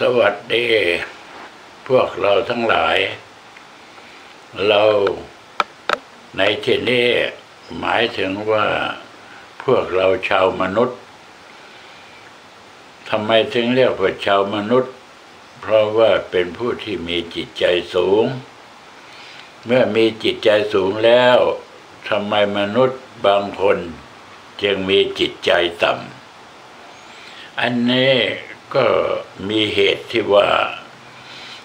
สวัสดี พวกเราทั้งหลาย เราในที่นี้หมายถึงว่าพวกเราชาวมนุษย์ทำไมถึงเรียกว่าชาวมนุษย์ เพราะว่าเป็นผู้ที่มีจิตใจสูง เมื่อมีจิตใจสูงแล้วทำไมมนุษย์บางคนจึงมีจิตใจต่ำอันนี้ก็ มีเหตุที่ว่า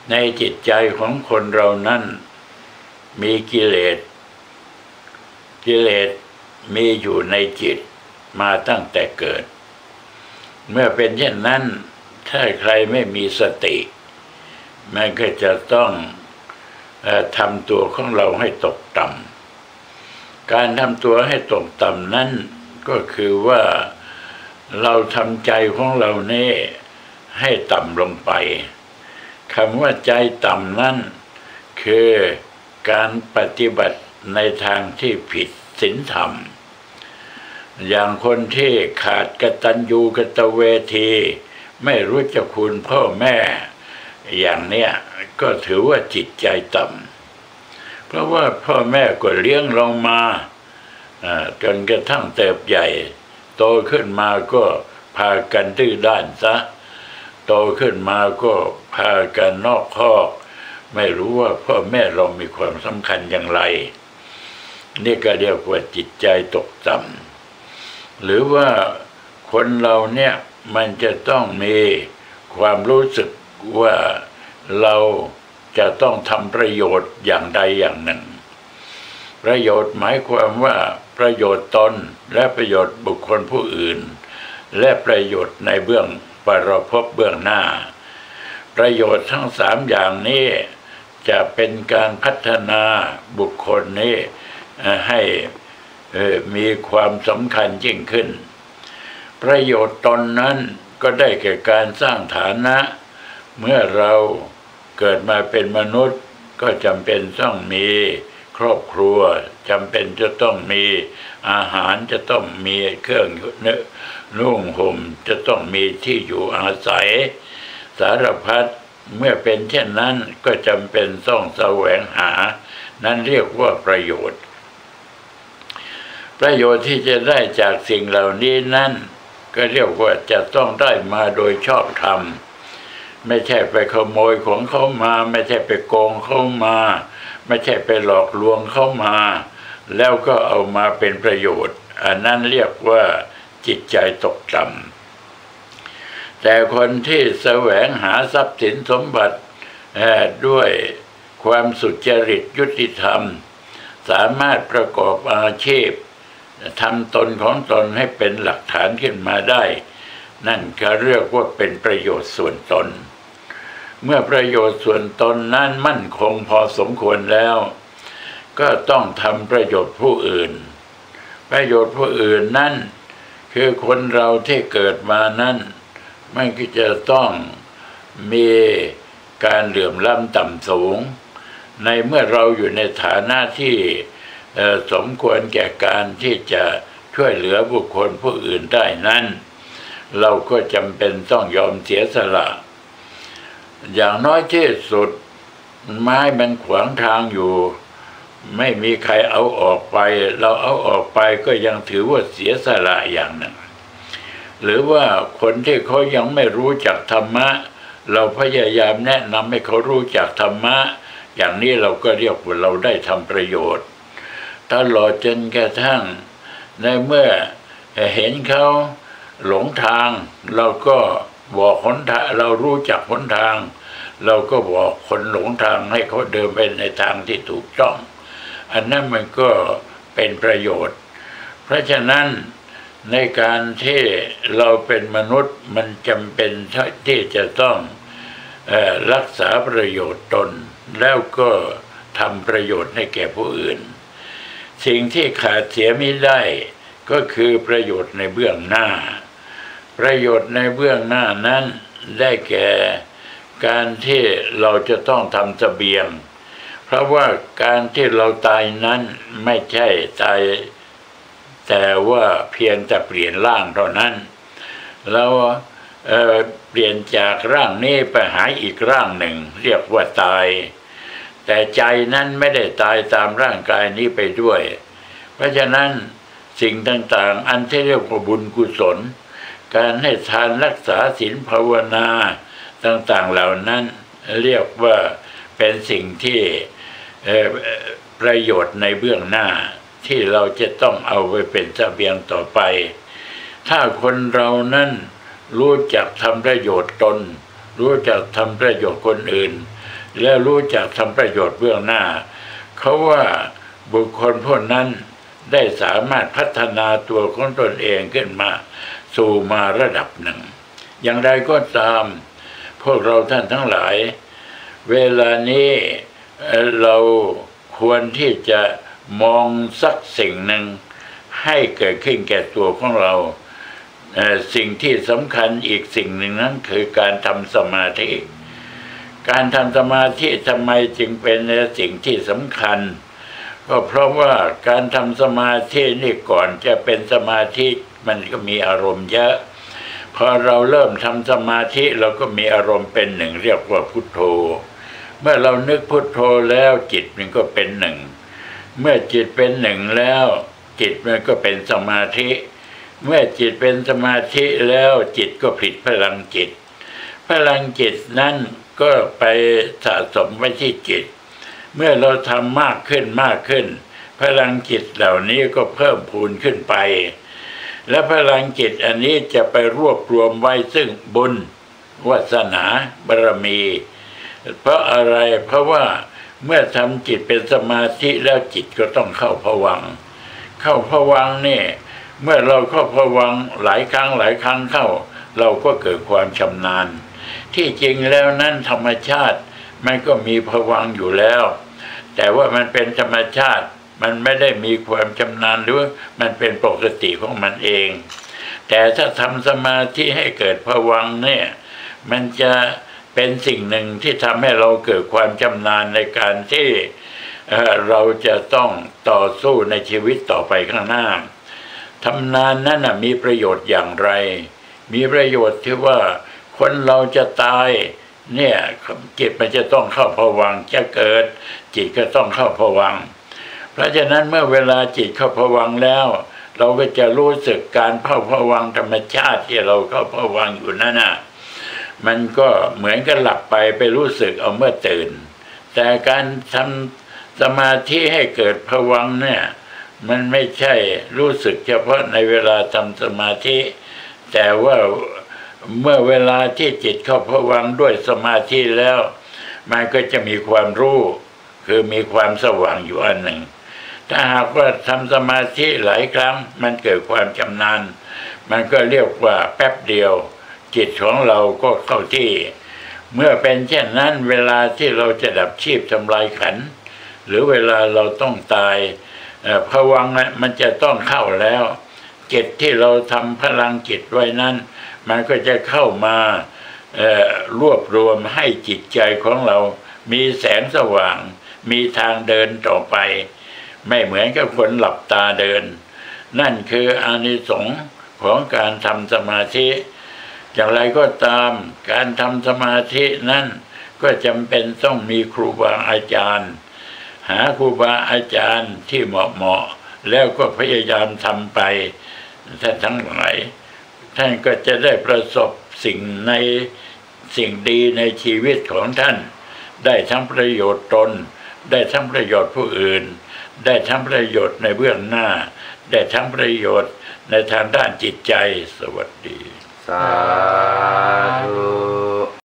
ในจิตใจของคนเรานั้นมีกิเลส กิเลสมีอยู่ในจิตมาตั้งแต่เกิด เมื่อเป็นเช่นนั้น ถ้าใครไม่มีสติ มันก็จะต้องทำตัวของเราให้ตกต่ำการทำตัวให้ตกต่ำนั้นก็คือว่าเราทำใจของเราเนี่ ให้ต่ำลงไปคำว่าใจต่ำนั้นคือการปฏิบัติในทางที่ผิดศีลธรรม อย่างคนที่ขาดกตัญญูกตเวที ไม่รู้จักคุณพ่อแม่ อย่างเนี้ยก็ถือว่าจิตใจต่ำเพราะว่าพ่อแม่ก็เลี้ยงเรามาจนกระทั่งเติบใหญ่ โตขึ้นมาก็พากันดื้อด้านซะ โตขึ้นมาก็พากันนอกข้อ ไม่รู้ว่าพ่อแม่เรามีความสำคัญอย่างไร นี่ก็เรียกว่าจิตใจตกต่ำหรือว่าคนเราเนี่ยมันจะต้องมีความรู้สึกว่าเราจะต้องทำประโยชน์อย่างใดอย่างหนึ่ง ประโยชน์หมายความว่าประโยชน์ตนและประโยชน์บุคคลผู้อื่น และประโยชน์ในเบื้อง ปรภพเบื้องหน้า ประโยชน์ทั้งสามอย่างนี้จะเป็นการพัฒนาบุคคลนี้ให้มีความสำคัญยิ่งขึ้น ประโยชน์ตนนั้นก็ได้แก่การสร้างฐานะ เมื่อเราเกิดมาเป็นมนุษย์ก็จำเป็นต้องมี ครอบครัวจำเป็นจะต้องมีอาหารจะต้องมีเครื่องนุ่งห่มจะต้องมีที่อยู่อาศัย สารพัดเมื่อเป็นเช่นนั้นก็จำเป็นต้องแสวงหา นั้นเรียกว่าประโยชน์ ประโยชน์ที่จะได้จากสิ่งเหล่านี้นั้นก็เรียกว่าจะต้องได้มาโดยชอบธรรม ไม่ใช่ไปขโมยของเขามา ไม่ใช่ไปโกงเขามา ไม่ใช่ไปหลอกลวงเข้ามา แล้วก็เอามาเป็นประโยชน์ อันนั้นเรียกว่าจิตใจตกต่ำแต่คนที่แสวงหาทรัพย์สินสมบัติด้วยความสุจริตยุติธรรม สามารถประกอบอาชีพทำตนของตนให้เป็นหลักฐานขึ้นมาได้ นั่นก็เรียกว่าเป็นประโยชน์ส่วนตน เมื่อประโยชน์ส่วนตนนั้นมั่นคงพอสมควรแล้ว ก็ต้องทำประโยชน์ผู้อื่น ประโยชน์ผู้อื่นนั้นคือคนเราที่เกิดมานั้นมันก็จะต้องมีการเหลื่อมล้ำต่ำสูง ในเมื่อเราอยู่ในฐานะที่สมควรแก่การที่จะช่วยเหลือบุคคลผู้อื่นได้นั้น เราก็จำเป็นต้องยอมเสียสละ อย่างน้อยที่สุด ไม้มันขวางทางอยู่ ไม่มีใครเอาออกไป เราเอาออกไปก็ยังถือว่าเสียสละอย่างหนึ่งหรือว่าคนที่เขายังไม่รู้จักธรรมะ เราพยายามแนะนำให้เขารู้จักธรรมะ อย่างนี้เราก็เรียกว่าเราได้ทำประโยชน์ตลอดจนกระทั่ง ในเมื่อเห็นเขาหลงทางเราก็ บอกหนทางเรารู้จักหนทาง เราก็บอกคนหลงทางให้เขาเดินไปในทางที่ถูกต้อง อันนั้นมันก็เป็นประโยชน์ เพราะฉะนั้นในการที่เราเป็นมนุษย์มันจำเป็นที่จะต้องรักษาประโยชน์ตน แล้วก็ทำประโยชน์ให้แก่ผู้อื่น สิ่งที่ขาดเสียไม่ได้ก็คือประโยชน์ในเบื้องหน้า ประโยชน์ในเบื้องหน้านั้นได้แก่การที่เราจะต้องทำเสบียง เพราะว่าการที่เราตายนั้นไม่ใช่ตายแต่ว่าเพียงแต่เปลี่ยนร่างเท่านั้นแล้วเเปลี่ยนจากร่างนี้ไปหาอีกร่างหนึ่ง เรียกว่าตาย แต่ใจนั้นไม่ได้ตายตามร่างกายนี้ไปด้วย เพราะฉะนั้นสิ่งต่างๆ อันที่เรียกว่าบุญกุศล การให้ทานรักษาศีลภาวนาต่างๆเหล่านั้นเรียกว่าเป็นสิ่งที่ประโยชน์ในเบื้องหน้าที่เราจะต้องเอาไปเป็นเสบียงต่อไป ถ้าคนเรานั้นรู้จักทำประโยชน์ตน รู้จักทำประโยชน์คนอื่น และรู้จักทำประโยชน์เบื้องหน้า เขาว่าบุคคลพวกนั้นได้สามารถพัฒนาตัวของตนเองขึ้นมา สู่มาระดับหนึ่ง อย่างไรก็ตาม พวกเราท่านทั้งหลาย เวลานี้เราควรที่จะมองสักสิ่งหนึ่ง ให้เกิดขึ้นแก่ตัวของเรา สิ่งที่สำคัญอีกสิ่งหนึ่งนั้นคือการทำสมาธิการทำสมาธิทำไมจึงเป็นสิ่งที่สำคัญ ก็เพราะว่าการทำสมาธินี่ก่อนจะเป็นสมาธิ มันก็มีอารมณ์เยอะ พอเราเริ่มทำสมาธิเราก็มีอารมณ์เป็นหนึ่งเรียกว่าพุทโธ เมื่อเรานึกพุทโธแล้วจิตมันก็เป็นหนึ่ง เมื่อจิตเป็นหนึ่งแล้ว จิตมันก็เป็นสมาธิ เมื่อจิตเป็นสมาธิแล้วจิตก็ผลิตพลังจิต พลังจิตนั้นก็ไปสะสมไว้ที่จิต เมื่อเราทำมากขึ้นมากขึ้น พลังจิตเหล่านี้ก็เพิ่มพูนขึ้นไป และพลังจิตอันนี้จะไปรวบรวมไว้ซึ่งบุญวาสนาบารมี เพราะอะไรเพราะว่าเมื่อทำจิตเป็นสมาธิแล้วจิตก็ต้องเข้าผวัง เข้าผวังค์นี่เมื่อเราเข้าผวังหลายครั้งหลายครั้งเข้า เราก็เกิดความชำนาญ ที่จริงแล้วนั้นธรรมชาติมันก็มีผวังอยู่แล้ว แต่ว่ามันเป็นธรรมชาติ มันไม่ได้มีความชำนาญหรือว่ามันเป็นปกติของมันเอง แต่ถ้าทำสมาธิให้เกิดผวังเนี่ย มันจะเป็นสิ่งหนึ่งที่ทำให้เราเกิดความชำนาญในการที่เเราจะต้องต่อสู้ในชีวิตต่อไปข้างหน้าทำนานนั้นนะมีประโยชน์อย่างไร มีประโยชน์ที่ว่าคนเราจะตายเนี่ยจิตมันจะต้องเข้าผวังจะเกิด จิตก็ต้องเข้าผวังเพราะฉะนั้นเมื่อเวลาจิตเข้าผวังแล้ว เราก็จะรู้สึกการเข้าผวังธรรมชาติที่เราเข้าผวังอยู่นั่นน่ะมันก็เหมือนกับหลับไปไปรู้สึกเอาเมื่อตื่น แต่การทำสมาธิให้เกิดผวังเนี่ย มันไม่ใช่รู้สึกเฉพาะในเวลาทำสมาธิ แต่ว่าเมื่อเวลาที่จิตเข้าผวังด้วยสมาธิแล้ว มันก็จะมีความรู้ คือมีความสว่างอยู่อันหนึ่ง ถ้าหากว่าทำสมาธิหลายครั้ง มันเกิดความชำนาญ มันก็เรียกว่าแป๊บเดียว จิตของเราก็เข้าที่ เมื่อเป็นเช่นนั้นเวลาที่เราจะดับชีพทำลายขัน หรือเวลาเราต้องตายเอ่อภวังนะมันจะต้องเข้าแล้วจิตที่เราทำพลังจิตไว้นั้น มันก็จะเข้ามารวบรวมให้จิตใจของเรา มีแสงสว่าง มีทางเดินต่อไป ไม่เหมือนกับคนหลับตาเดิน นั่นคืออานิสงส์ของการทำสมาธิ อย่างไรก็ตามการทำสมาธินั้นก็จำเป็นต้องมีครูบาอาจารย์ หาครูบาอาจารย์ที่เหมาะเหมาะๆแล้วก็พยายามทำไปท่านทั้งหลายท่านก็จะได้ประสบสิ่งในสิ่งดีในชีวิตของท่าน ได้ทั้งประโยชน์ตน ได้ทั้งประโยชน์ผู้อื่น ได้ทั้งประโยชน์ในเบื้องหน้า ได้ทั้งประโยชน์ในทางด้านจิตใจสวัสดี สาธุ